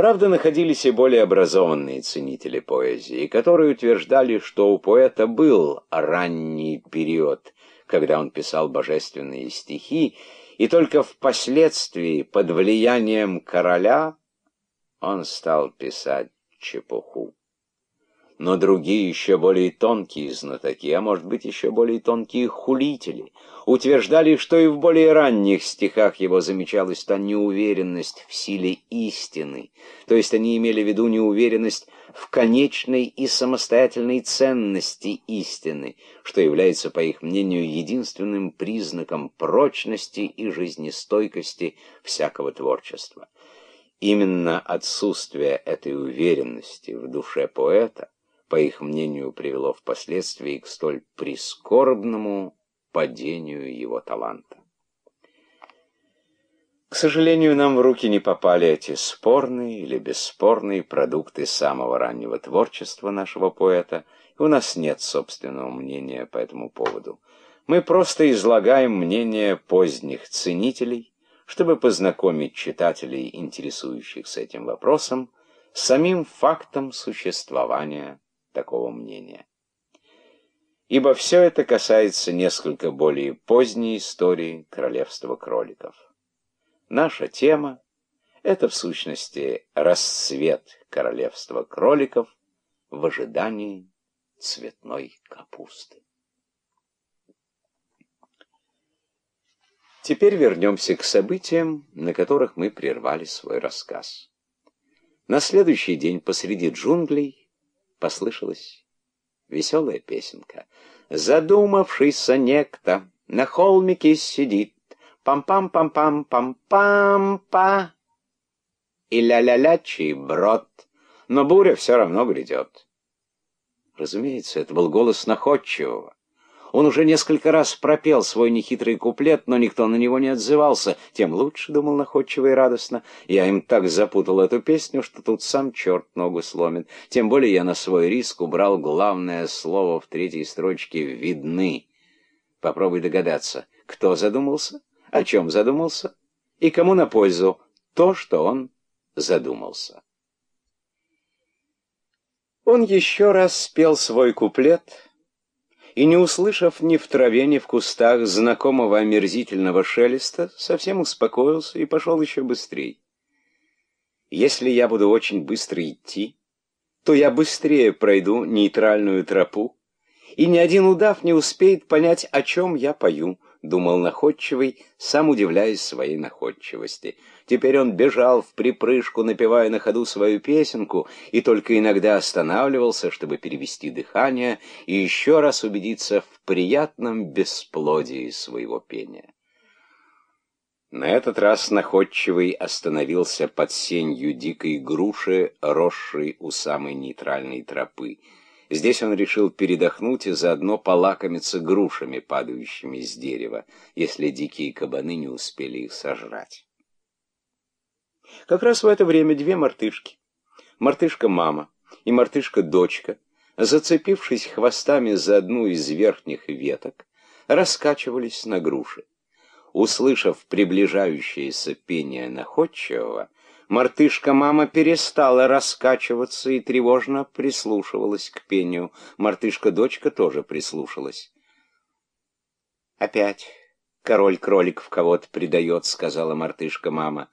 Правда, находились и более образованные ценители поэзии, которые утверждали, что у поэта был ранний период, когда он писал божественные стихи, и только впоследствии, под влиянием короля, он стал писать чепуху но другие, еще более тонкие знатоки, а может быть еще более тонкие хулители, утверждали, что и в более ранних стихах его замечалась та неуверенность в силе истины, то есть они имели в виду неуверенность в конечной и самостоятельной ценности истины, что является, по их мнению, единственным признаком прочности и жизнестойкости всякого творчества. Именно отсутствие этой уверенности в душе поэта по их мнению, привело впоследствии к столь прискорбному падению его таланта. К сожалению, нам в руки не попали эти спорные или бесспорные продукты самого раннего творчества нашего поэта, и у нас нет собственного мнения по этому поводу. Мы просто излагаем мнение поздних ценителей, чтобы познакомить читателей, интересующихся этим вопросом, с самим фактом существования такого мнения. Ибо все это касается несколько более поздней истории королевства кроликов. Наша тема — это в сущности расцвет королевства кроликов в ожидании цветной капусты. Теперь вернемся к событиям, на которых мы прервали свой рассказ. На следующий день посреди джунглей послышалась веселая песенка. Задумавшийся некто на холмике сидит, пам-пам-пам-пам-пам-пам-па. И ля-ля-лячий брод, но буря все равно грядет. Разумеется, это был голос находчивого. Он уже несколько раз пропел свой нехитрый куплет, но никто на него не отзывался. Тем лучше, думал находчиво и радостно. Я им так запутал эту песню, что тут сам черт ногу сломит. Тем более я на свой риск убрал главное слово в третьей строчке «видны». Попробуй догадаться, кто задумался, о чем задумался и кому на пользу то, что он задумался. Он еще раз спел свой куплет и, не услышав ни в траве, ни в кустах знакомого омерзительного шелеста, совсем успокоился и пошел еще быстрее. Если я буду очень быстро идти, то я быстрее пройду нейтральную тропу, и ни один удав не успеет понять, о чем я пою, — думал находчивый, сам удивляясь своей находчивости. Теперь он бежал в припрыжку, напевая на ходу свою песенку, и только иногда останавливался, чтобы перевести дыхание и еще раз убедиться в приятном бесплодии своего пения. На этот раз находчивый остановился под сенью дикой груши, росшей у самой нейтральной тропы. Здесь он решил передохнуть и заодно полакомиться грушами, падающими с дерева, если дикие кабаны не успели их сожрать. Как раз в это время две мартышки, мартышка-мама и мартышка-дочка, зацепившись хвостами за одну из верхних веток, раскачивались на груши. Услышав приближающееся пение находчивого, Мартышка-мама перестала раскачиваться и тревожно прислушивалась к пению. Мартышка-дочка тоже прислушалась. «Опять король-кролик в кого-то предает», — сказала мартышка-мама.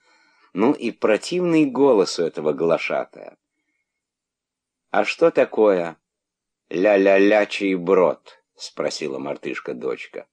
Ну и противный голос у этого глашатая. «А что такое ля-ля-лячий брод?» — спросила мартышка-дочка.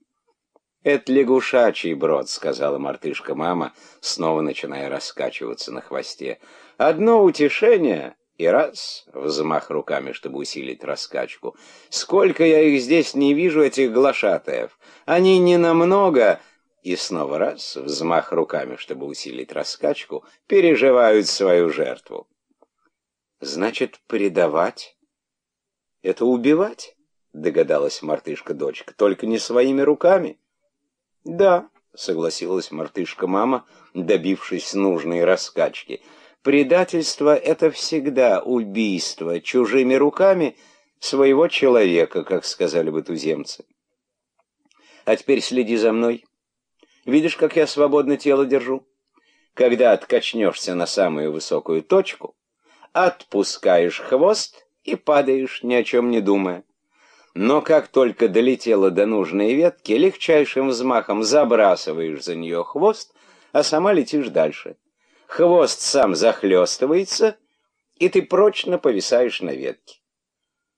«Это лягушачий брод», — сказала мартышка-мама, снова начиная раскачиваться на хвосте. «Одно утешение...» И раз, взмах руками, чтобы усилить раскачку. Сколько я их здесь не вижу, этих глашатаев. Они не намного... И снова раз, взмах руками, чтобы усилить раскачку, переживают свою жертву. Значит, предавать — это убивать, догадалась мартышка-дочка, только не своими руками. «Да», — согласилась мартышка-мама, добившись нужной раскачки. «Предательство — это всегда убийство чужими руками своего человека, как сказали бы туземцы. А теперь следи за мной. Видишь, как я свободно тело держу? Когда откачнешься на самую высокую точку, отпускаешь хвост и падаешь, ни о чем не думая. Но как только долетела до нужной ветки, легчайшим взмахом забрасываешь за нее хвост, а сама летишь дальше. Хвост сам захлестывается, и ты прочно повисаешь на ветке.